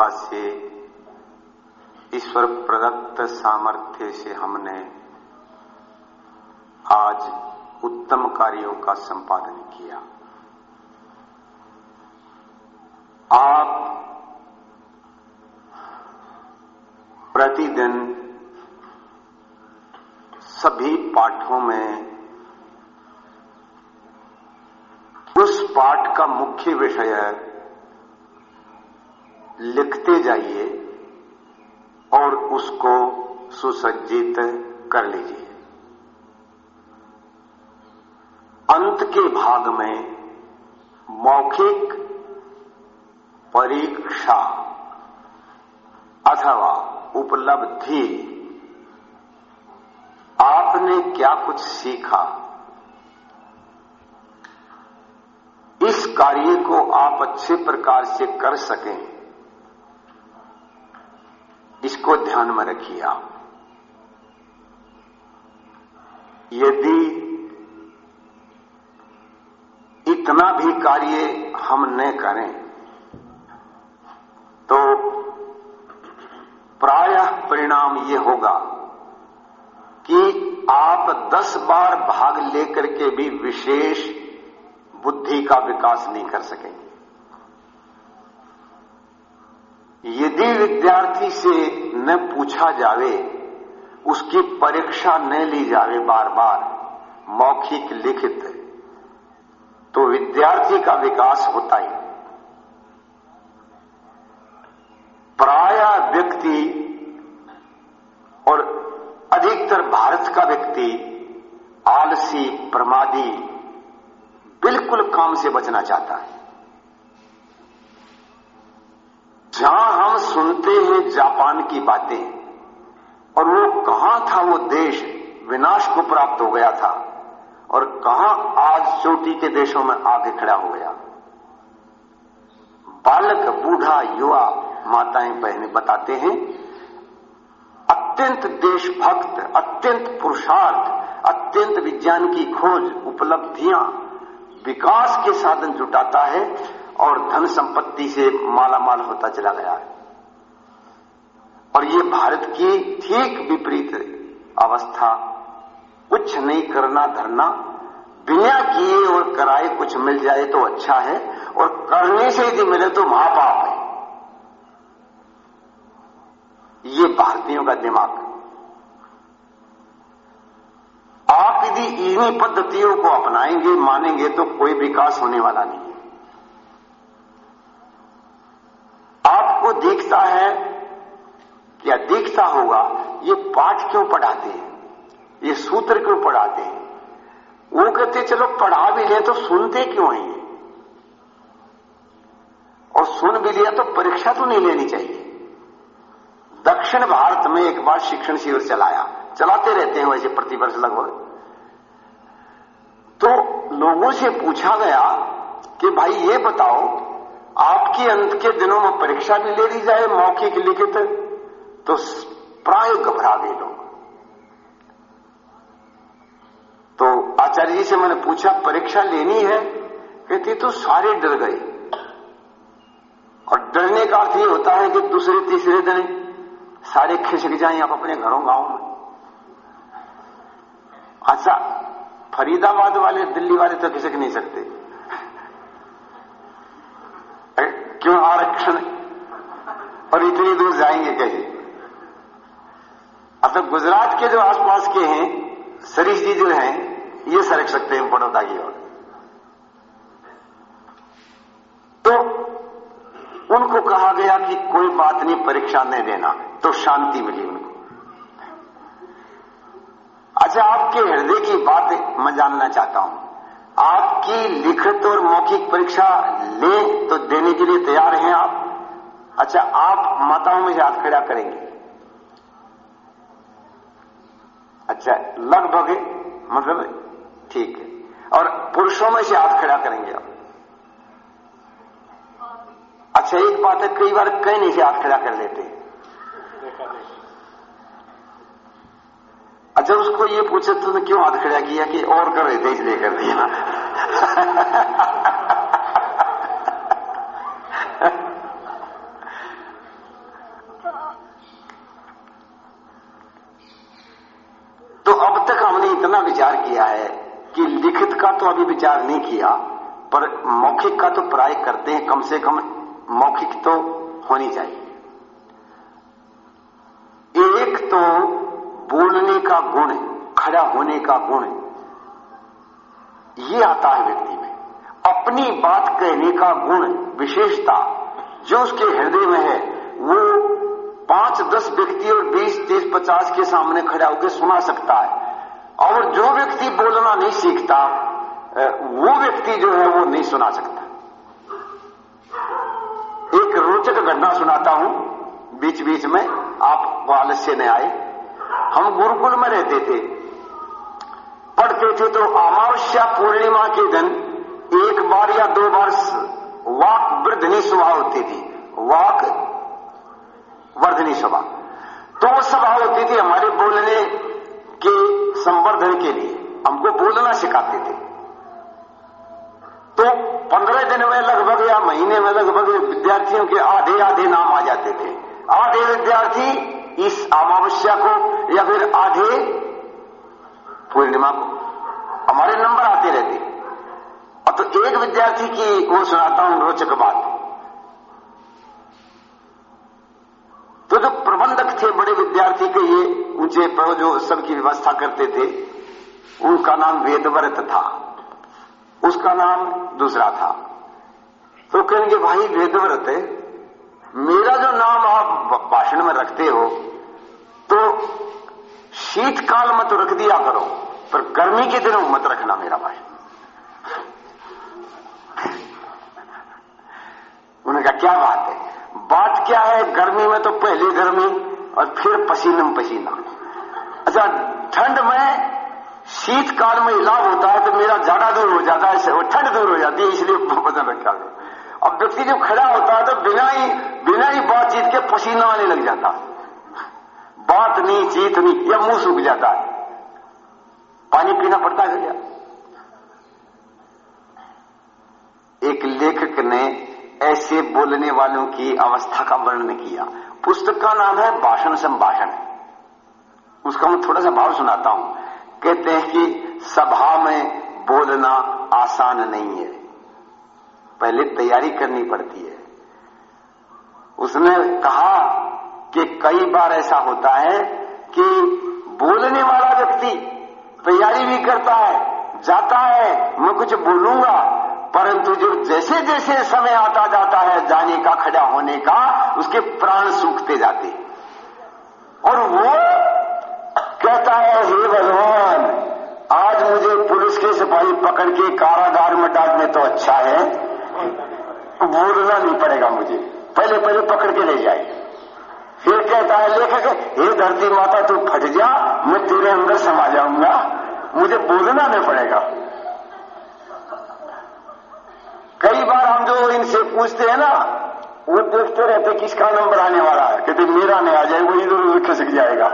कृपा से, ईश्वर प्रदत्त सामर्थ्य से हमने आज उत्तम कार्यों का संपादन किया। आप प्रतिदिन सभी पाठों में उस पाठ का मुख्य विषय लिखते जाइए और उसको सुसज्जित कर लीजिए। अंत के भाग में मौखिक परीक्षा अथवा उपलब्धि। आपने क्या कुछ सीखा? इस कार्य को आप अच्छे प्रकार से कर सकें। इसको ध्यान में रखिए आप। यदि इतना भी कार्य हम न करें तो प्रायः परिणाम ये होगा कि आप दस बार भाग लेकर के भी विशेष बुद्धि का विकास नहीं कर सकेंगे। यदि विद्यार्थी से न पूछा जावे, उसकी परीक्षा न ली जावे बार बार मौखिक लिखित। तो विद्यार्थी का विकास होता ही। प्राय व्यक्ति और अधिकतर भारत का व्यक्ति आलसी, प्रमादी, बिल्कुल काम से बचना चाहता है। जहाँ हम सुनते हैं जापान की बातें, और वो कहाँ था वो देश विनाश को प्राप्त हो गया था, और कहाँ आज चोटी के देशों में आगे खड़ा हो गया। बालक, बूढ़ा, युवा, माताएँ, बहने बताते हैं, अत्यंत देशभक्त, अत्यंत पुरुषार्थ, अत्यंत विज्ञान की खोज, उपलब्धियाँ विकास के साधन जुटाता है और धन संपत्ति से माला माल होता चला गया है। और ये भारत की ठीक विपरीत अवस्था, कुछ नहीं करना धरना, बिना किए और कराए कुछ मिल जाए तो अच्छा है, और करने से यदि मिले तो महापाप है। ये भारतीयों का दिमाग। आप यदि इन्हीं पद्धतियों को अपनाएँगे, मानेंगे तो कोई विकास होने वाला नहीं दिखता है या दिखता होगा, ये पाठ क्यों पढ़ाते हैं? ये सूत्र क्यों पढ़ाते हैं? वो कहते चलो, पढ़ा भी ले तो सुनते क्यों हैं और सुन भी लिया तो परीक्षा तो नहीं लेनी चाहिए। दक्षिण भारत में एक बार शिक्षण शिविर चलाया। चलाते रहते हैं वैसे प्रतिवर्ष लगभग। तो लोगों से पूछा गया कि, भाई, ये बताओ आपके अंत के दिनों में परीक्षा भी ले ली जाए मौखिक लिखित तो प्राय घबरा गए लोग। तो आचार्य जी से मैंने पूछा, परीक्षा लेनी है? कहती तो सारे डर गए। और डरने का अर्थ ये होता है कि दूसरे, तीसरे दिन सारे खिसक जाए आप अपने घरों, गाँव में। अच्छा फरीदाबाद वाले दिल्ली वाले तो खिसक नहीं सकते। क्यों आरक्षण और इतनी दूर जाएँगे कहीं अब तो गुजरात के जो आसपास के हैं सरीश जी जो हैं, ये सरक सकते हैं बड़ौदा की ओर। तो उनको कहा गया कि कोई बात नहीं, परीक्षा नहीं देना तो शांति मिली उनको। अच्छा आपके हृदय की बात मैं जानना चाहता हूँ। आपकी लिखित और मौखिक परीक्षा ले तो देने के लिए तैयार हैं आप। अच्छा आप माताओं में हाथ खड़ा करेंगे? अच्छा लगभग मतलब ठीक है। और पुरुषों में से हाथ खड़ा करेंगे आप? अच्छा एक बात है, कई बार कहने से हाथ खड़ा कर लेते अच्छा उसको ये पूछे तुमने क्यों हाथ खड़ा किया कि और कर रहे थे, इसलिए कर दिया? तो अब तक हमने इतना विचार किया है कि लिखित का तो अभी विचार नहीं किया, पर मौखिक का तो प्राय करते हैं, कम से कम मौखिक तो होनी चाहिए। एक तो बोलने का गुण खड़ा होने का गुण ये आता है व्यक्ति में। अपनी बात कहने का गुण, विशेषता जो उसके हृदय में है, वो पाँच दस व्यक्ति और बीस तीस पचास के सामने खड़ा होकर सुना सकता है। और जो व्यक्ति बोलना नहीं सीखता वो व्यक्ति जो है, वो नहीं सुना सकता। एक रोचक घटना सुनाता हूँ बीच बीच में आप आलस्य ने आए। हम गुरुकुल में रहते थे। पढ़ते थे तो अमावस्या पूर्णिमा के दिन एक बार या दो बार वाक वृद्धनी सभा होती थी। वाक वर्धनी सभा। तो वो सभा होती थी हमारे बोलने के संवर्धन के लिए। हमको बोलना सिखाते थे। तो पंद्रह दिन में लगभग या महीने में लगभग विद्यार्थियों के आधे आधे नाम आ जाते थे। आधे विद्यार्थी इस अमावस्या को या फिर आधे पूर्णिमा को। हमारे नंबर आते रहते। और तो एक विद्यार्थी की वो सुनाता हूँ रोचक बात। तो जो प्रबंधक थे, बड़े विद्यार्थी के ये, ऊँचे जो सबकी व्यवस्था करते थे, उनका नाम वेदव्रत था। उसका नाम दूसरा था। तो कहेंगे, भाई, वेदव्रत मेरा जो नाम आप भाषण में रखते हो तो शीतकाल मत रख दिया करो, पर गर्मी के दिनों मत रखना मेरा भाषण। उन्होंने कहा, क्या बात है? बात क्या है, गर्मी में तो पहले गर्मी, और फिर पसीनम पसीना। अच्छा ठंड में शीतकाल में इलाज होता है तो मेरा ज़्यादा दूर हो जाता है ठंड दूर हो जाती है, इसलिए वज़न रखा गया। अब व्यक्ति जब खड़ा होता है तो बिना ही बिना ही बातचीत के पसीना आने लग जाता। बात नहीं चीत नहीं, या मुँह सूख जाता। है पानी पीना पड़ता है क्या? एक लेखक ने ऐसे बोलने वालों की अवस्था का वर्णन किया। पुस्तक का नाम है भाषण संभाषण। उसका मैं थोड़ा सा भाव सुनाता हूँ। कहते हैं कि सभा में बोलना आसान नहीं है। पहले तैयारी करनी पड़ती है। उसने कहा कि कई बार ऐसा होता है कि बोलने वाला व्यक्ति तैयारी भी करता है, जाता है, मैं कुछ बोलूँगा, परंतु जो जैसे जैसे समय आता जाता है, जाने का, खड़ा होने का, उसके प्राण सूखते जाते और वो कहता है, हे भगवान, आज मुझे पुलिस के सिपाही पकड़ के कारागार में डालने तो अच्छा है बोलना नहीं पड़ेगा मुझे। पहले पहले पकड़ के ले जाए फिर कहता है लेखक हे धरती माता, तू फट जा, मैं तेरे अंदर समा जाऊँगा। मुझे बोलना नहीं पड़ेगा। कई बार हम जो इनसे पूछते हैं ना, वो देखते रहते किसका नंबर आने वाला है। कहते, मेरा नहीं आ जाए वो इधर उधर खिसक जाएगा।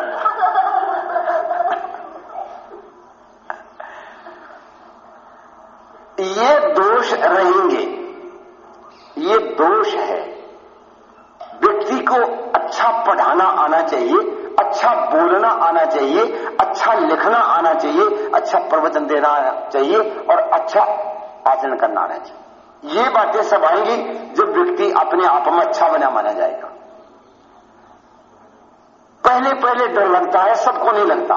ये दोष रहेंगे। ये दोष है। व्यक्ति को अच्छा पढ़ाना आना चाहिए अच्छा बोलना आना चाहिए अच्छा लिखना आना चाहिए अच्छा प्रवचन देना चाहिए और अच्छा आचरण करना आना चाहिए। ये बातें सब आएँगी जब व्यक्ति अपने आप में अच्छा बना माना जाएगा। पहले पहले डर लगता है, सबको नहीं लगता।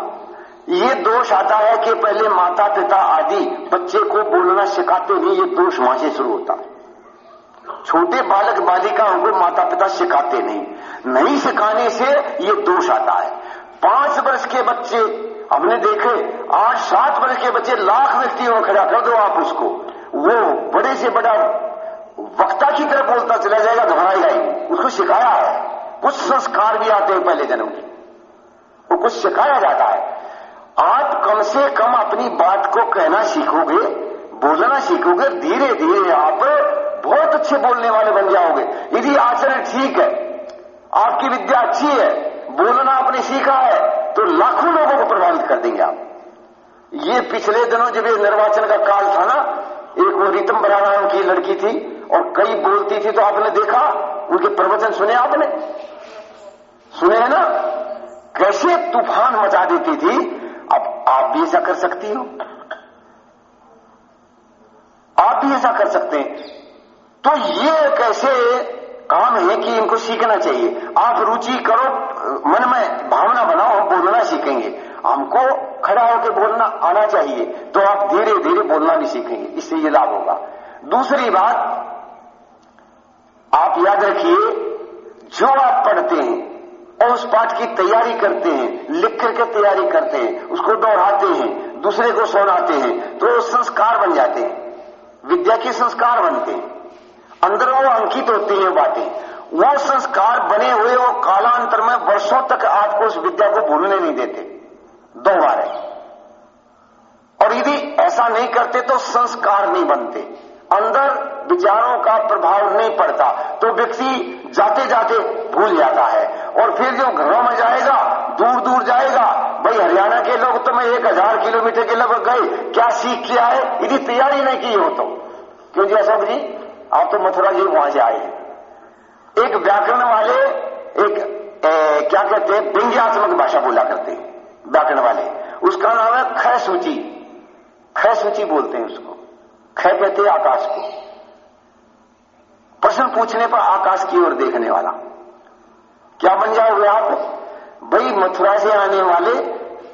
ये दोष आता है कि पहले माता पिता आदि बच्चे को बोलना सिखाते हुए ये दोष वहाँ से शुरू होता है। छोटे बालक बालिकाओं को माता पिता सिखाते नहीं। नहीं सिखाने से ये दोष आता है। पाँच वर्ष के बच्चे, हमने देखे, आठ, सात वर्ष के बच्चे लाख व्यक्तियों में खड़ा कर दो आप उसको। वो बड़े से बड़ा वक्ता की तरह बोलता चला जाएगा, घबराएगा ही उसको सिखाया है। कुछ संस्कार भी आते हैं पहले जन्म के। वो कुछ सिखाया जाता है। आप कम से कम अपनी बात को कहना सीखोगे, बोलना सीखोगे धीरे धीरे आप बहुत अच्छे बोलने वाले बन जाओगे। यदि आचरण ठीक है, आपकी विद्या अच्छी है, बोलना आपने सीखा है तो लाखों लोगों को प्रभावित कर देंगे आप। ये पिछले दिनों जब ये निर्वाचन का काल था ना, एक वो रितम बरा नाम की लड़की थी और कई बोलती थी तो आपने देखा, उनके प्रवचन सुने आपने? सुने हैं ना? कैसे तूफ़ान मचा देती थी? अब आप भी ऐसा कर सकती हो। आप भी ऐसा कर सकते हैं। तो ये कैसे काम है कि इनको सीखना चाहिए? आप रुचि करो, मन में भावना बनाओ हम बोलना सीखेंगे। हमको खड़ा होकर बोलना आना चाहिए तो आप धीरे धीरे बोलना भी सीखेंगे। इससे ये लाभ होगा। दूसरी बात, आप याद रखिए, जो आप पढ़ते हैं, और उस पाठ की तैयारी करते हैं लिख करके तैयारी करते हैं, उसको दोहराते हैं, दूसरे को सुनाते हैं तो संस्कार बन जाते हैं। विद्या के संस्कार बनते हैं। अंदर वो अंकित होती है बातें। वो संस्कार बने हुए वो कालांतर में वर्षों तक आपको उस विद्या को भूलने नहीं देते। दो बार है। और यदि ऐसा नहीं करते तो संस्कार नहीं बनते। अंदर विचारों का प्रभाव नहीं पड़ता तो व्यक्ति जाते जाते भूल जाता है। और फिर जो घरों में जाएगा दूर दूर जाएगा, भाई हरियाणा के लोग तो मैं एक हज़ार किलोमीटर के लगभग गए, क्या सीख के आए यदि तैयारी नहीं की हो तो। क्यों जी अशोक जी? आप तो मथुरा जी वहाँ से आए। हैं एक व्याकरण वाले एक ए, क्या कहते हैं व्यंग्यात्मक भाषा बोला करते हैं व्याकरण वाले। उसका नाम है ख सूची। ख सूची बोलते हैं उसको। ख कहते हैं आकाश को। प्रश्न पूछने पर आकाश की ओर देखने वाला। क्या बन जाओगे आप? भाई मथुरा से आने वाले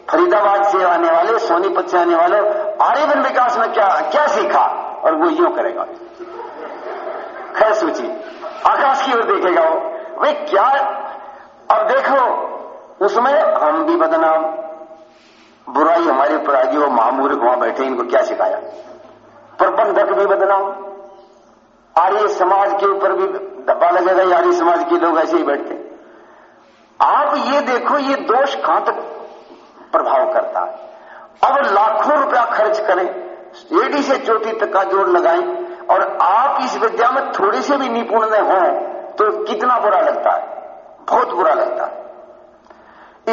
फरीदाबाद से आने वाले सोनीपत से आने वाले आर्यवन विकास में क्या क्या सीखा? और वो यूँ करेगा। खैर सूची आकाश की ओर देखेगा वो भाई क्या? अब देखो, उसमें हम भी बदनाम। बुराई हमारे ऊपर आ गई वो महामूर्ख वहाँ बैठे इनको क्या सिखाया? प्रबंधक भी बदनाम। आर्य समाज के ऊपर भी धब्बा लगेगा आर्य समाज के लोग ऐसे ही बैठते। आप ये देखो, ये दोष कहाँ तक प्रभाव करता? है अब लाखों रुपया खर्च करें, एडी से चोटी तक का जोड़ लगाएँ और आप इस विद्या में थोड़े से भी निपुण न हो तो कितना बुरा लगता है? बहुत बुरा लगता है।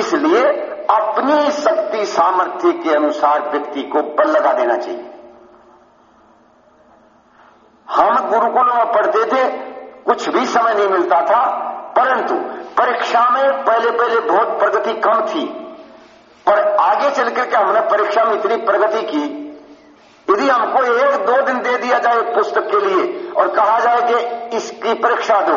इसलिए अपनी शक्ति सामर्थ्य के अनुसार व्यक्ति को बल लगा देना चाहिए। हम गुरुकुलों में पढ़ते थे, कुछ भी समय नहीं मिलता था, परंतु परीक्षा में पहले पहले बहुत प्रगति कम थी। पर आगे चल करके हमने परीक्षा में इतनी प्रगति की यदि हमको एक दो दिन दे दिया जाए एक पुस्तक के लिए और कहा जाए कि इसकी परीक्षा दो,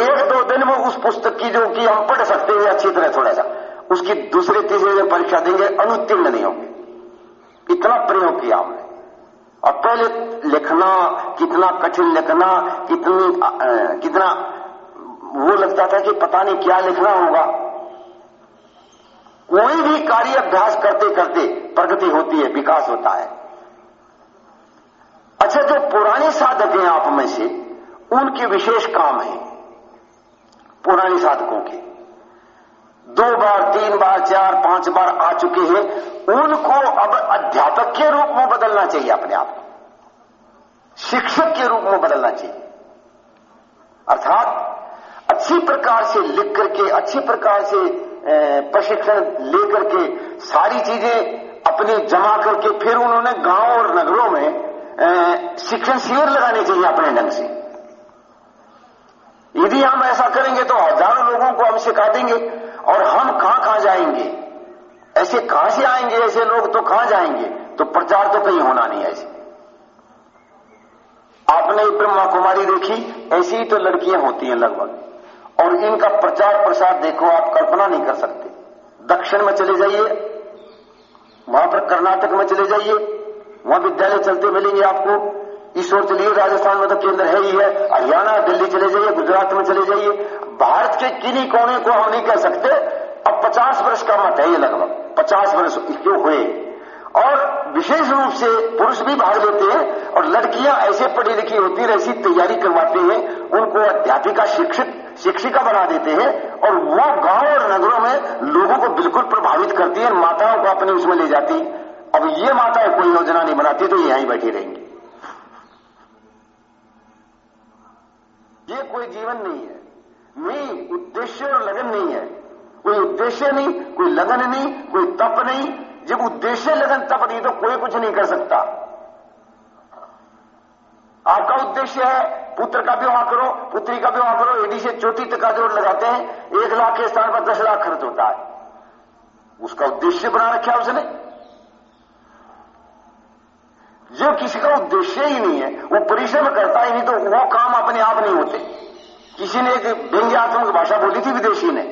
एक दो दिन में उस पुस्तक की जो कि हम पढ़ सकते हैं अच्छी तरह थोड़ा सा उसकी दूसरे तीसरे दिन परीक्षा देंगे, अनुत्तीर्ण नहीं होंगे। इतना प्रयोग किया हमने। और पहले लिखना, कितना कठिन लिखना, कितनी कितना, वो लगता था कि पता नहीं क्या लिखना होगा। कोई भी कार्य अभ्यास करते करते प्रगति होती है, विकास होता है। अच्छा जो पुराने साधक हैं आप में से, उनके विशेष काम है पुराने साधकों के। दो बार, तीन बार, चार, पाँच बार आ चुके हैं, उनको अब अध्यापक के रूप में बदलना चाहिए अपने आप को। शिक्षक के रूप में बदलना चाहिए। अर्थात, अच्छी प्रकार से लिख करके, अच्छी प्रकार से प्रशिक्षण लेकर के सारी चीज़ें अपनी जमा करके फिर उन्होंने गाँव और नगरों में शिक्षण शिविर लगाने चाहिए अपने ढंग से। यदि हम ऐसा करेंगे तो हज़ारों लोगों को हम सिखा देंगे और हम कहाँ कहाँ जाएँगे? ऐसे कहाँ से आएँगे? ऐसे लोग तो कहाँ जाएँगे? तो प्रचार तो कहीं होना नहीं ऐसे। आपने ब्रह्मा कुमारी देखी? ऐसी ही तो लड़कियाँ होती हैं लगभग। और इनका प्रचार प्रसार देखो, आप कल्पना नहीं कर सकते। दक्षिण में चले जाइए, वहाँ पर कर्नाटक में चले जाइए। वहाँ विद्यालय चलते मिलेंगे आपको। ईश्वर चलिए, राजस्थान में तो केंद्र है ही है। हरियाणा, दिल्ली चले जाइए, गुजरात में चले जाइए। भारत के किन्हीं कोने को हम नहीं कह सकते। अब पचास वर्ष का मत है ये लगभग। पचास वर्ष क्यों हुए? और विशेष रूप से पुरुष भी भाग लेते हैं और लड़कियाँ ऐसे पढ़ी लिखी होती है ऐसी तैयारी करवाते हैं, उनको अध्यापिका शिक्षित, शिक्षिका बना देते हैं और वो गाँव और नगरों में लोगों को बिल्कुल प्रभावित करती है, माताओं को अपने उसमें ले जाती। अब ये माताएँ कोई योजना नहीं बनाती तो यहीं बैठी रहेंगी। ये कोई जीवन नहीं है। नहीं, उद्देश्य और लगन नहीं है। कोई उद्देश्य नहीं, कोई लगन नहीं, कोई तप नहीं। जब उद्देश्य, लगन, तप नहीं तो कोई कुछ नहीं कर सकता। आपका उद्देश्य है, पुत्र का विवाह करो, पुत्री का विवाह करो यदि से चोटी तक का जोड़ लगाते हैं, एक लाख के स्थान पर दस लाख खर्च होता है। उसका उद्देश्य बना रखा है उसने। जो किसी का उद्देश्य ही नहीं है, वो परिश्रम करता ही नहीं तो वो काम अपने आप नहीं होते। किसी ने एक व्यंग्यात्मक भाषा बोली थी विदेशी ने,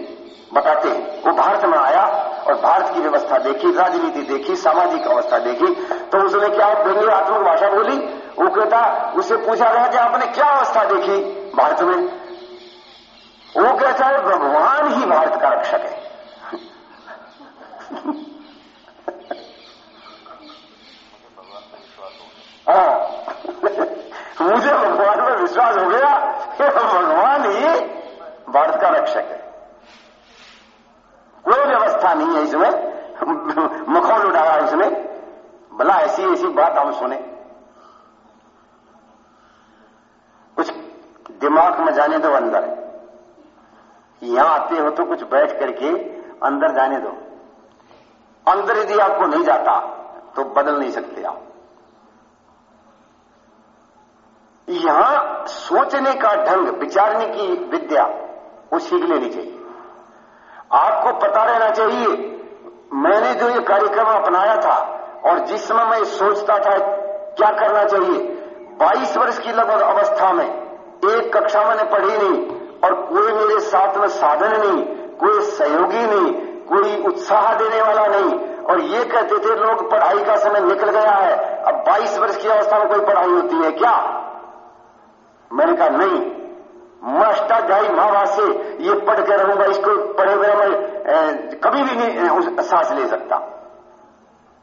बताते हैं। वो भारत में आया और भारत की व्यवस्था देखी, राजनीति देखी, सामाजिक अवस्था देखी तो उसने क्या व्यंग्यात्मक भाषा बोली? वो कहता उससे पूछा गया कि आपने क्या अवस्था देखी भारत में? वो कहता है, भगवान ही भारत का रक्षक है। मुझे भगवान पर विश्वास हो गया कि भगवान ही भारत का रक्षक है। कोई व्यवस्था नहीं है इसमें। मखौल उड़ाया इसने भला ऐसी ऐसी बात हम सुने। कुछ दिमाग में जाने दो अंदर। यहाँ आते हो तो कुछ बैठ करके अंदर जाने दो। अंदर यदि आपको नहीं जाता तो बदल नहीं सकते आप। यहाँ सोचने का ढंग, विचारने की विद्या, वो सीख लेनी चाहिए। आपको पता रहना चाहिए, मैंने जो ये कार्यक्रम अपनाया था, और जिस समय मैं सोचता था क्या करना चाहिए 22 वर्ष की लगभग अवस्था में, एक कक्षा मैंने पढ़ी नहीं, और कोई मेरे साथ में साधन नहीं, कोई सहयोगी नहीं, कोई उत्साह देने वाला नहीं, और ये कहते थे, लोग पढ़ाई का समय निकल गया है, अब 22 वर्ष की अवस्था में कोई पढ़ाई होती है क्या? मैंने कहा, नहीं मैं अष्टाध्यायी महाभाष से ये पढ़ के रहूँगा, इसको पढ़े हुए मैं कभी भी नहीं सांस ले सकता।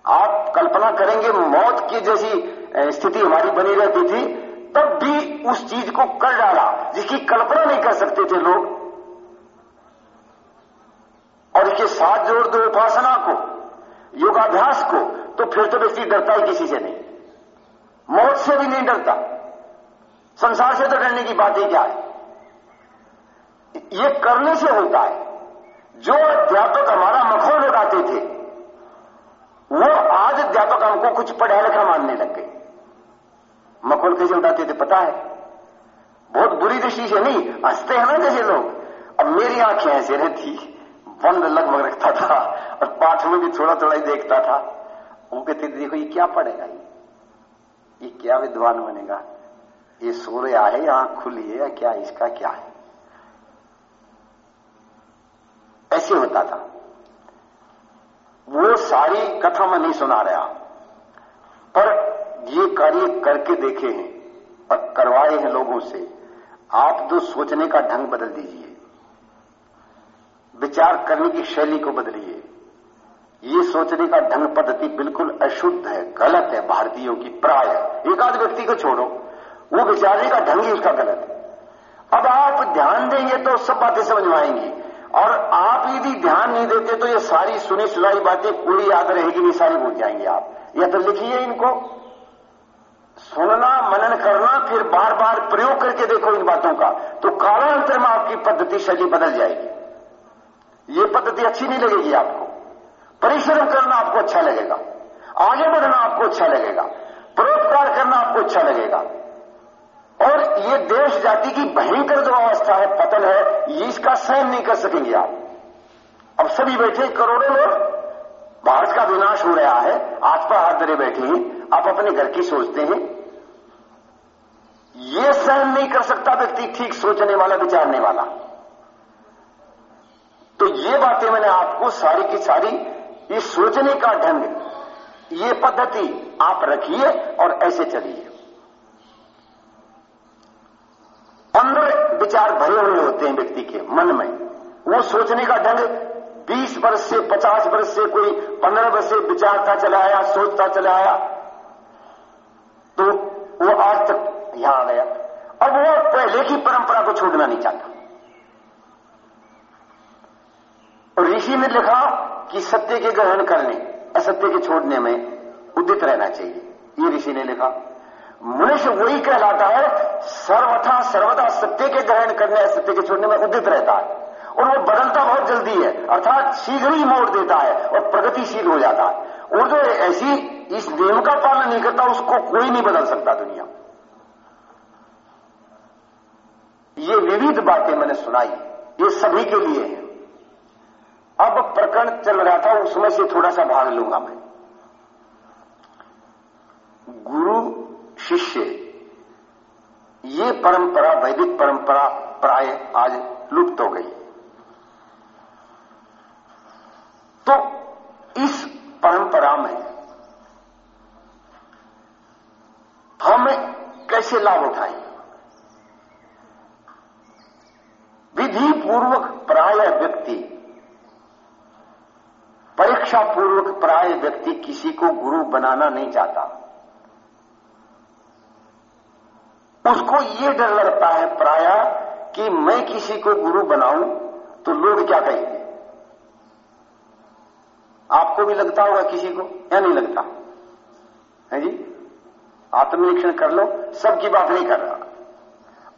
आप कल्पना करेंगे, मौत की जैसी स्थिति हमारी बनी रहती थी, तब भी उस चीज़ को कर डाला, जिसकी कल्पना नहीं कर सकते थे लोग। और इसके साथ जोड़ दो उपासना को, योगाभ्यास को तो फिर तो व्यक्ति डरता ही किसी से नहीं। मौत से भी नहीं डरता। संसार से तो डरने की बात ही क्या है? ये करने से होता है। जो अध्यापक हमारा मखौल उड़ाते थे, वो आज अध्यापक हमको कुछ पढ़ा लिखा मानने लग गए। मखौल कैसे उड़ाते थे पता है? बहुत बुरी दृष्टि से नहीं, हँसते हैं ना जैसे लोग। अब मेरी आँखें ऐसे रहती, बंद लगभग रखता था, और पाठ में भी थोड़ा थोड़ा ही देखता था। वो कहते देखो ये क्या पढ़ेगा ये? ये क्या विद्वान बनेगा? ये रहा है आँख खुली है या क्या इसका क्या है? ऐसे होता था। वो सारी कथा मैं नहीं सुना रहा। पर ये कार्य करके देखे हैं और करवाए हैं लोगों से, आप तो सोचने का ढंग बदल दीजिए। विचार करने की शैली को बदलिए। ये सोचने का ढंग पद्धति बिल्कुल अशुद्ध है, गलत है, भारतीयों की प्राय। एक आध व्यक्ति को छोड़ो। वो विचारने का ढंग ही उसका गलत है। अब आप ध्यान देंगे तो सब बातें समझ में आएँगी। और आप यदि ध्यान नहीं देते तो ये सारी सुनी सुनाई बातें पूरी याद रहेगी नहीं, सारी भूल जाएँगे आप। या तो लिखिए इनको। सुनना, मनन करना, फिर बार बार प्रयोग करके देखो इन बातों का। तो कालांतर में आपकी पद्धति शैली बदल जाएगी। ये पद्धति अच्छी नहीं लगेगी आपको। परिश्रम करना आपको अच्छा लगेगा। आगे बढ़ना आपको अच्छा लगेगा। परोपकार करना आपको अच्छा लगेगा। और ये देश जाति की भयंकर जो अवस्था है, पतन है, ये इसका सहन नहीं कर सकेंगे आप। अब सभी बैठे, करोड़ों लोग, भारत का विनाश हो रहा है आज पर हाथ धरे बैठे हैं, आप अपने घर की सोचते हैं। ये सहन नहीं कर सकता व्यक्ति ठीक सोचने वाला, विचारने वाला। तो ये बातें मैंने आपको सारी की सारी ये सोचने का ढंग, ये पद्धति आप रखिए और ऐसे चलिए। अंदर विचार भरे हुए होते हैं व्यक्ति के मन में। वो सोचने का ढंग 20 वर्ष से 50 वर्ष से कोई 15 वर्ष से विचारता चला आया सोचता चला आया तो वो आज तक यहाँ आ गया। अब वो पहले की परंपरा को छोड़ना नहीं चाहता। और ऋषि ने लिखा कि सत्य के ग्रहण करने, असत्य के छोड़ने में उदित रहना चाहिए। ये ऋषि ने लिखा। मनुष्य वही कहलाता है, सर्वथा सर्वदा सत्य के ग्रहण करने सत्य के छोड़ने में उदित रहता है। और वो बदलता बहुत जल्दी है, अर्थात शीघ्र ही मोड़ देता है और प्रगतिशील हो जाता है। और जो ऐसी इस नियम का पालन नहीं करता, उसको कोई नहीं बदल सकता दुनिया। ये विविध बातें मैंने सुनाई, ये सभी के लिए है। अब प्रकरण चल रहा था उसमें से थोड़ा सा भाग लूँगा मैं। गुरु शिष्य। ये परंपरा, वैदिक परंपरा प्राय आज लुप्त हो गई। तो इस परंपरा में हम कैसे लाभ उठाएँ? विधि पूर्वक प्राय व्यक्ति परीक्षा पूर्वक प्राय व्यक्ति किसी को गुरु बनाना नहीं चाहता। उसको ये डर लगता है प्राय कि मैं किसी को गुरु बनाऊँ तो लोग क्या कहेंगे? आपको भी लगता होगा किसी को, या नहीं लगता? है जी? आत्मनिरीक्षण कर लो, सबकी बात नहीं कर रहा।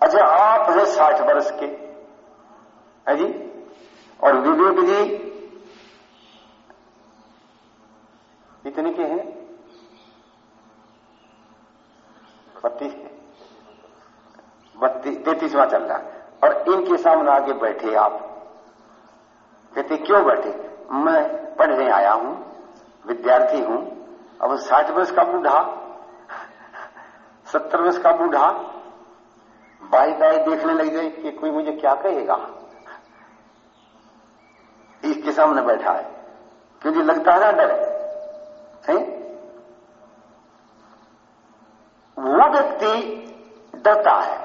अच्छा आप हैं साठ वर्ष के, है जी? और विवेक जी इतने के हैं? बत्तीस तैतीसवा चल रहा है। और इनके सामने आगे बैठे आप। कहते क्यों बैठे? मैं पढ़ने आया हूँ, विद्यार्थी हूँ। अब साठ वर्ष का बूढ़ा, सत्तर वर्ष का बूढ़ा, बाई दाई देखने लग जाए कि कोई मुझे क्या कहेगा? इसके सामने बैठा है। क्योंकि लगता है ना डर है? वो व्यक्ति डरता है।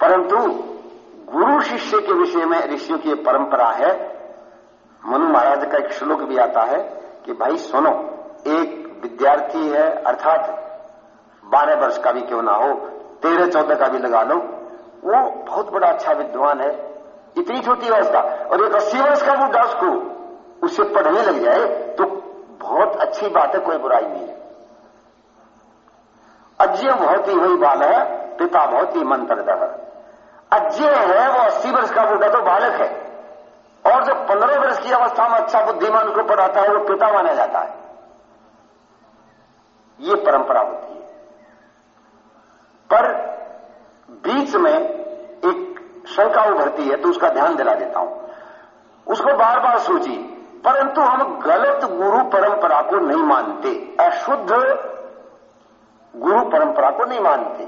परंतु गुरु शिष्य के विषय में ऋषियों की परंपरा है, मनु महाराज का एक श्लोक भी आता है कि भाई सुनो, एक विद्यार्थी है, अर्थात बारह वर्ष का भी क्यों ना हो, तेरह चौदह का भी लगा लो, वो बहुत बड़ा अच्छा विद्वान है, इतनी छोटी अवस्था, और एक अस्सी वर्ष का बुढ़ा उसको उससे पढ़ने लग जाए तो बहुत अच्छी बात है, कोई बुराई नहीं है। अज्य बहुत ही वही बाल है पिता बहुत ही मंत्रदह अज्य है, वो अस्सी वर्ष का बूढ़ा तो बालक है। और जो पंद्रह वर्ष की अवस्था में अच्छा बुद्धिमान को पढ़ाता है, वो पिता माना जाता है। ये परंपरा होती है। पर बीच में एक शंका उभरती है तो उसका ध्यान दिला देता हूँ। उसको बार बार सोचिए परंतु हम गलत गुरु परंपरा को नहीं मानते, अशुद्ध गुरु परंपरा को नहीं मानते।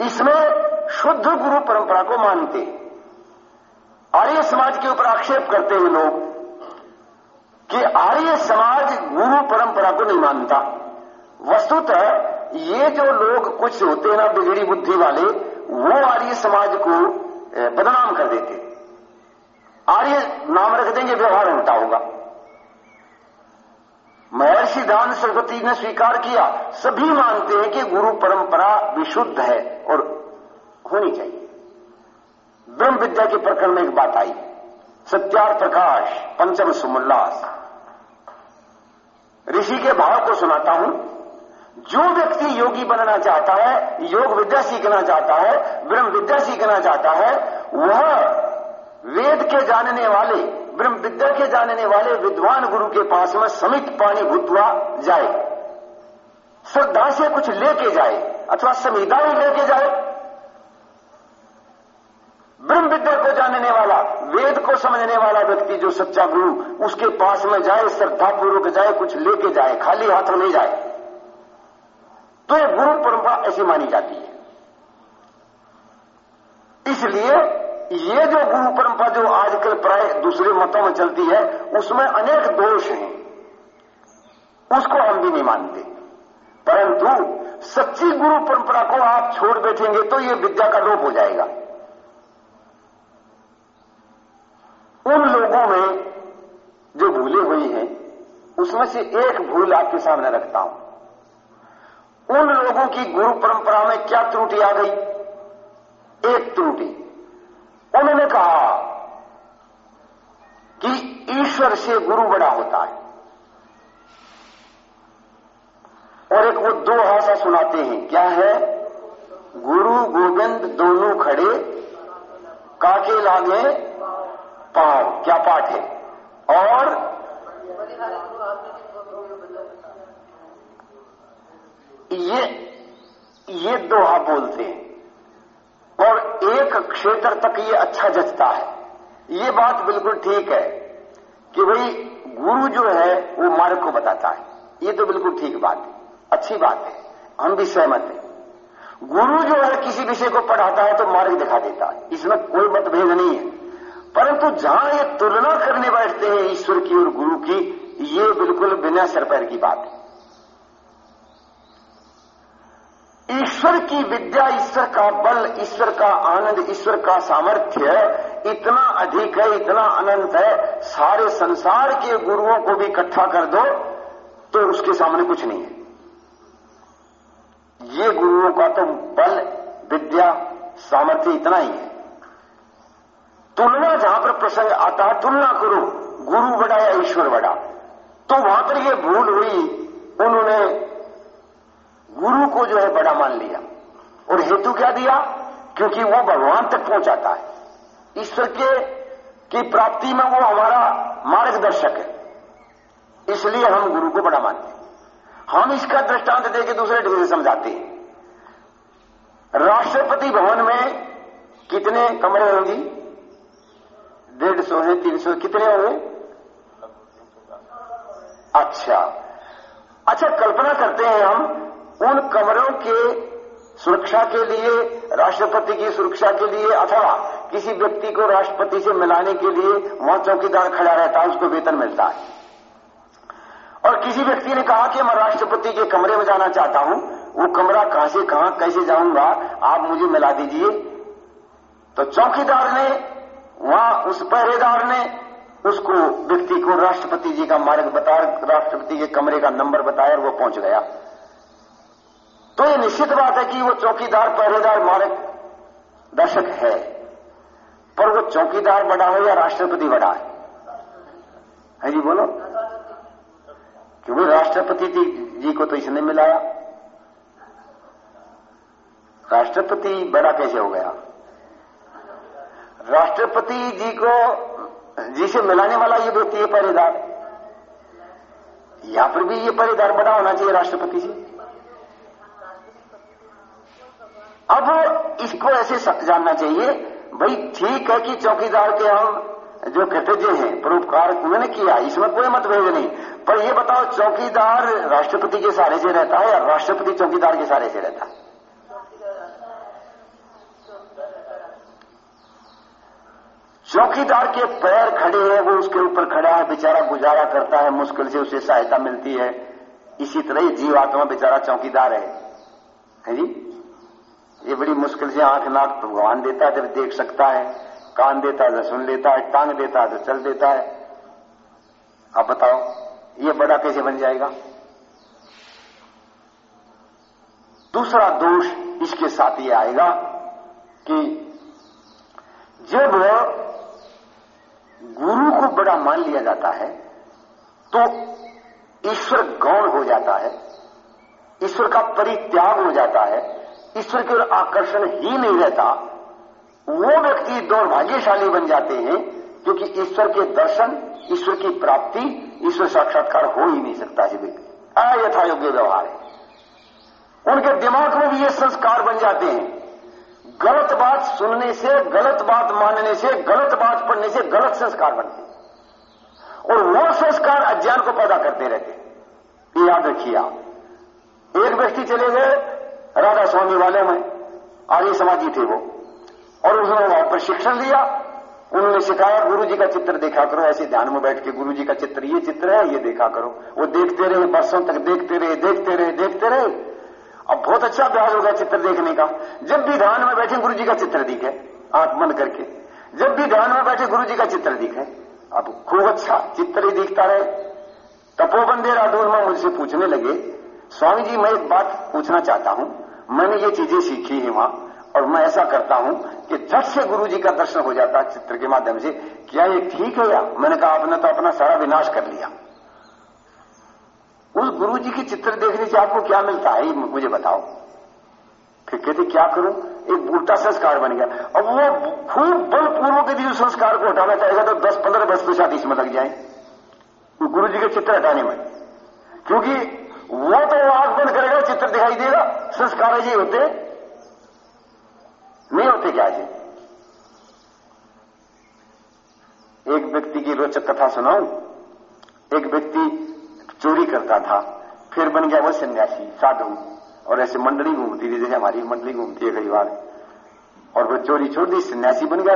इसमें शुद्ध गुरु परंपरा को मानते आर्य समाज के ऊपर आक्षेप करते हैं लोग कि आर्य समाज गुरु परंपरा को नहीं मानता। वस्तुतः ये जो लोग कुछ होते ना बिगड़ी बुद्धि वाले, वो आर्य समाज को बदनाम कर देते आर्य नाम रख देंगे, व्यवहार उल्टा होगा। महर्षि दान सरस्वती ने स्वीकार किया। सभी मानते हैं कि गुरु परंपरा विशुद्ध है और होनी चाहिए। ब्रह्म विद्या के प्रकरण में एक बात आई। सत्यार प्रकाश, पंचम सुमोल्लास। ऋषि के भाव को सुनाता हूँ। जो व्यक्ति योगी बनना चाहता है, योग विद्या सीखना चाहता है, ब्रह्म विद्या सीखना चाहता है, वह वेद के जानने वाले जानने वाले विद्वान गुरु के पास में समित पानी भूतवा जाए श्रद्धा से कुछ लेके जाए, अथवा संविधा ही लेके जाए। ब्रह्म विद्या को जानने वाला, वेद को समझने वाला व्यक्ति जो सच्चा गुरु, उसके पास में जाए श्रद्धा पूर्वक जाए, कुछ लेके जाए, खाली हाथ नहीं जाए तो गुरु परंपरा ऐसी मानी जाती है। इसलिए ये जो गुरु परंपरा जो आजकल प्राय दूसरे मतों में चलती है, उसमें अनेक दोष हैं। उसको हम भी नहीं मानते। परंतु सच्ची गुरु परंपरा को आप छोड़ बैठेंगे तो ये विद्या का लोप हो जाएगा। उन लोगों में जो भूले हुई हैं, उसमें से एक भूल आपके सामने रखता हूँ। उन लोगों की गुरु परंपरा में क्या त्रुटि आ गई? एक त्रुटि। उन्होंने कहा कि ईश्वर से गुरु बड़ा होता है। और एक वो दो भाषा सुनाते हैं। क्या है? गुरु, गोविंद दोनों खड़े, काके लागे, पाव। क्या पाठ है? और ये ये दोहा बोलते हैं। एक क्षेत्र तक ये अच्छा जचता है। ये बात बिल्कुल ठीक है कि भाई गुरु जो है, वो मार्ग को बताता है। ये तो बिल्कुल ठीक बात है। अच्छी बात है। हम भी सहमत हैं। गुरु जो है, किसी विषय को पढ़ाता है तो मार्ग दिखा देता है। इसमें कोई मतभेद नहीं है। परंतु जहाँ ये तुलना करने बैठते हैं ईश्वर की और गुरु की, ये बिल्कुल बिना सर पैर की बात है। ईश्वर की विद्या ईश्वर का बल, ईश्वर का आनंद, ईश्वर का सामर्थ्य इतना अधिक है, इतना अनंत है, सारे संसार के गुरुओं को भी इकट्ठा कर दो तो उसके सामने कुछ नहीं है। ये गुरुओं का तो बल, विद्या, सामर्थ्य इतना ही है। तुलना जहाँ पर प्रसंग आता है, तुलना करो, गुरु बड़ा या ईश्वर बड़ा। तो वहाँ पर यह भूल हुई, उन्होंने गुरु को जो है बड़ा मान लिया और हेतु क्या दिया? क्योंकि वो भगवान तक पहुंचाता है। ईश्वर के, की प्राप्ति में वो हमारा मार्गदर्शक है। इसलिए हम गुरु को बड़ा मानते हैं। हम इसका दृष्टांत देके दूसरे ढंग से समझाते हैं। राष्ट्रपति भवन में कितने कमरे होंगी? डेढ़ सौ है, तीन सौ, कितने होंगे? अच्छा। अच्छा कल्पना करते हैं हम उन कमरों के सुरक्षा के लिए, राष्ट्रपति की सुरक्षा के लिए अथवा किसी व्यक्ति को राष्ट्रपति से मिलाने के लिए वहाँ चौकीदार खड़ा रहता है, उसको वेतन मिलता है। और किसी व्यक्ति ने कहा कि मैं राष्ट्रपति के कमरे में जाना चाहता हूँ, वो कमरा कहाँ से कहाँ, कैसे जाऊँगा, आप मुझे मिला दीजिए। तो चौकीदार ने, वहाँ उस पहरेदार ने उसको व्यक्ति को राष्ट्रपति जी का मार्ग बताया, राष्ट्रपति के कमरे का नंबर बताया और वो पहुँच गया। तो ये निश्चित बात है कि वो चौकीदार पहरेदार मार्ग दर्शक है, पर वो चौकीदार बड़ा है या राष्ट्रपति बड़ा है? है जी, बोलो। क्योंकि राष्ट्रपति जी को तो इसने मिलाया। राष्ट्रपति बड़ा कैसे हो गया? राष्ट्रपति जी को, जी से मिलाने वाला ये व्यक्ति है पहरेदार। या फिर भी ये पहरेदार बड़ा होना चाहिए राष्ट्रपति से अब इसको ऐसे जानना चाहिए, भाई ठीक है कि चौकीदार के हम जो कृतज्ञ हैं, परोपकार उन्होंने किया, इसमें कोई मतभेद नहीं। पर ये बताओ, चौकीदार राष्ट्रपति के सहारे से रहता है या राष्ट्रपति चौकीदार के सहारे से रहता है? चौकीदार के पैर खड़े हैं, वो उसके ऊपर खड़ा है, बेचारा गुजारा करता है, मुश्किल से उसे सहायता मिलती है। इसी तरह जीवात्मा बेचारा चौकीदार है जी? ये बड़ी मुश्किल से आँख नाक भगवान देता है जब देख सकता है। कान देता है तो सुन लेता है, टांग देता है तो चल देता है। आप बताओ, ये बड़ा कैसे बन जाएगा? दूसरा दोष इसके साथ ये आएगा कि जब गुरु को बड़ा मान लिया जाता है तो ईश्वर गौण हो जाता है, ईश्वर का परित्याग हो जाता है ईश्वर की ओर आकर्षण ही नहीं रहता। वो व्यक्ति दौर्भाग्यशाली बन जाते हैं, क्योंकि ईश्वर के दर्शन, ईश्वर की प्राप्ति, ईश्वर साक्षात्कार हो ही नहीं सकता है व्यक्ति। अयथा योग्य व्यवहार है। उनके दिमाग में भी ये संस्कार बन जाते हैं। गलत बात सुनने से, गलत बात मानने से, गलत बात पढ़ने से गलत संस्कार बनते और वो संस्कार अज्ञान को पैदा करते रहते याद रखिए आप। एक व्यक्ति चले गए राधा स्वामी वाले में आर्य समाजी थे वो। और उन्होंने उसने प्रशिक्षण लिया। उन्होंने सिखाया गुरु जी का चित्र देखा करो, ऐसे ध्यान में बैठ के गुरु जी का चित्र, ये चित्र है, ये देखा करो। वो देखते रहे, बरसों तक देखते रहे देखते रहे देखते रहे। अब बहुत अच्छा अभ्यास होगा चित्र देखने का। जब भी ध्यान में बैठे गुरु जी का चित्र दिखे, आँख बंद करके। जब भी ध्यान में बैठे गुरु जी का चित्र दिखे। अब खूब अच्छा चित्र ही दिखता रहे। तपोबंदे राधुन में मुझसे पूछने लगे, स्वामी जी, मैं एक बात पूछना चाहता हूँ। मैंने ये चीज़ें सीखी है वहाँ, और मैं ऐसा करता हूँ कि झट से गुरु जी का दर्शन हो जाता है चित्र के माध्यम से, क्या ये ठीक है या? मैंने कहा, आपने तो अपना सारा विनाश कर लिया। उस गुरु जी के चित्र देखने से आपको क्या मिलता है? मुझे बताओ। फिर कहते, क्या करूँ? एक उल्टा संस्कार बन गया। अब वो खूब बलपूर्वक यदि उस संस्कार को हटाना चाहेगा तो दस, पंद्रह वर्ष तो शादी इसमें लग जाए। गुरु जी के चित्र हटाने में। क्योंकि वो तो बंद करेगा, चित्र दिखाई देगा। संस्कार जी होते नहीं होते क्या जी? एक व्यक्ति की रोचक कथा सुनाऊं। एक व्यक्ति चोरी करता था, फिर बन गया वो सन्यासी, साधु। और ऐसे मंडली घूमती थी, जैसे हमारी मंडली घूमती है कई बार। और वो चोरी छोड़ दी, सन्यासी बन गया,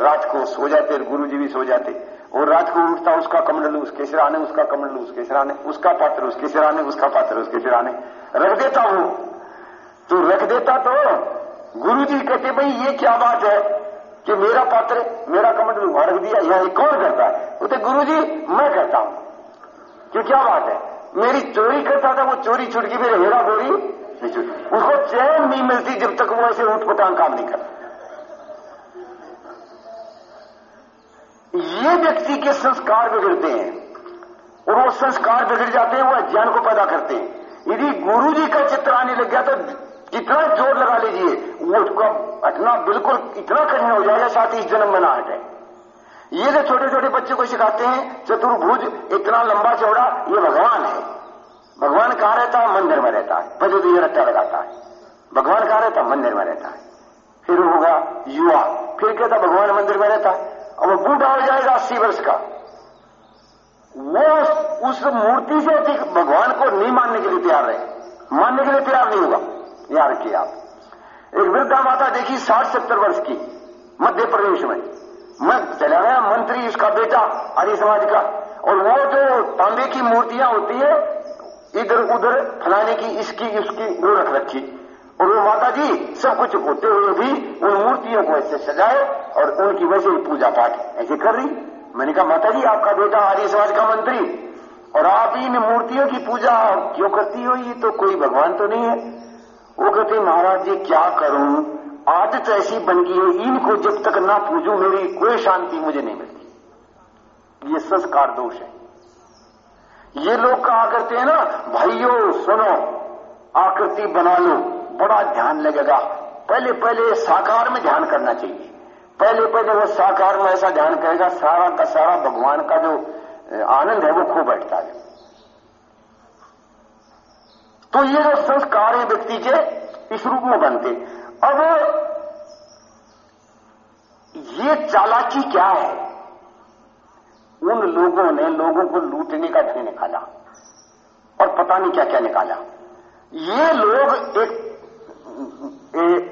रात को सो जाते गुरु जी भी सो जाते। और रात को उठता उसका कमंडल उसके सिराने उसका कमंडल उसके सिराने उसका पात्र उसके सिराने उसका पात्र उसके सिराने रख देता हूँ। तो रख देता तो गुरु जी कहते, भाई, ये क्या बात है कि मेरा पात्र मेरा कमंडल वहाँ रख दिया, यह कौन करता है। बोलते गुरु जी मैं करता हूँ। कि क्या बात है? मेरी चोरी करता था, वो चोरी छुटकी मेरे हेरा गोरी उसको चैन नहीं मिलती जब तक वो ऐसे उठपटांग काम नहीं करता। ये व्यक्ति के संस्कार बिगड़ते हैं और वो संस्कार बिगड़ जाते हैं, वो अज्ञान को पैदा करते हैं। यदि गुरु जी का चित्र आने लग गया तो कितना ज़ोर लगा लीजिए, वो उसका हटना बिल्कुल इतना कठिन हो जाएगा, साथ ही इस जन्म में ना हटे ये जो छोटे छोटे बच्चे को सिखाते हैं, चतुर्भुज, इतना लंबा चौड़ा, ये भगवान है। भगवान कहाँ रहता है? मंदिर में रहता है। तो ये रट्टा लगाता है। भगवान कहाँ रहता? है मंदिर में रहता है। फिर होगा युवा। फिर कहता, भगवान मंदिर में रहता है। अब वो बूढ़ा हो जाएगा अस्सी वर्ष का। वो उस मूर्ति से अधिक भगवान को नहीं मानने के लिए तैयार रहे। मानने के लिए तैयार नहीं होगा। याद रखिए आप। एक वृद्धा माता देखी साठ सत्तर वर्ष की, मध्य प्रदेश में। मैं चला गया, मंत्री, उसका बेटा, आर्य समाज का। और वो जो तांबे की मूर्तियाँ होती है इधर उधर फलाने की, इसकी, उसकी वो रख रखी। और वो माता जी, सब कुछ होते हुए भी उन मूर्तियों को ऐसे सजाए और उनकी वैसे ही पूजा पाठ ऐसे कर रही मैंने कहा, माता जी, आपका बेटा आर्य समाज का मंत्री और आप इन मूर्तियों की पूजा क्यों करती हो? ये तो कोई भगवान तो नहीं है। वो कहते, महाराज जी, क्या करूँ? आदत ऐसी बन गई है, इनको जब तक ना पूजू, मेरी कोई शांति मुझे नहीं मिलती। ये संस्कार दोष है। ये लोग कहा करते हैं ना, भाइयों, सुनो, आकृति बना लो बड़ा ध्यान लगेगा। पहले पहले साकार में ध्यान करना चाहिए। पहले पहले वो साकार में ऐसा ध्यान करेगा सारा का सारा भगवान का जो आनंद है वो खो बैठता है। तो ये जो संस्कार है व्यक्ति के इस रूप में बनते। अब ये चालाकी क्या है? उन लोगों ने लोगों को लूटने का ढंग निकाला और पता नहीं क्या क्या निकाला। ये लोग एक,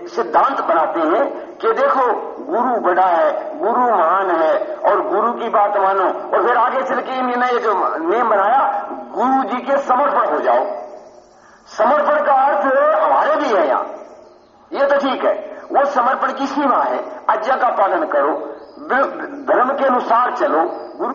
सिद्धांत बनाते हैं कि देखो, गुरु बड़ा है, गुरु महान है, और गुरु की बात मानो। और फिर आगे चल के इन्होंने जो नियम बनाया, गुरु जी के समर्पण हो जाओ। समर्पण का अर्थ हमारे भी है यहाँ। ये तो ठीक है। वो समर्पण की सीमा है। आज्ञा का पालन करो। धर्म के अनुसार चलो। गुरु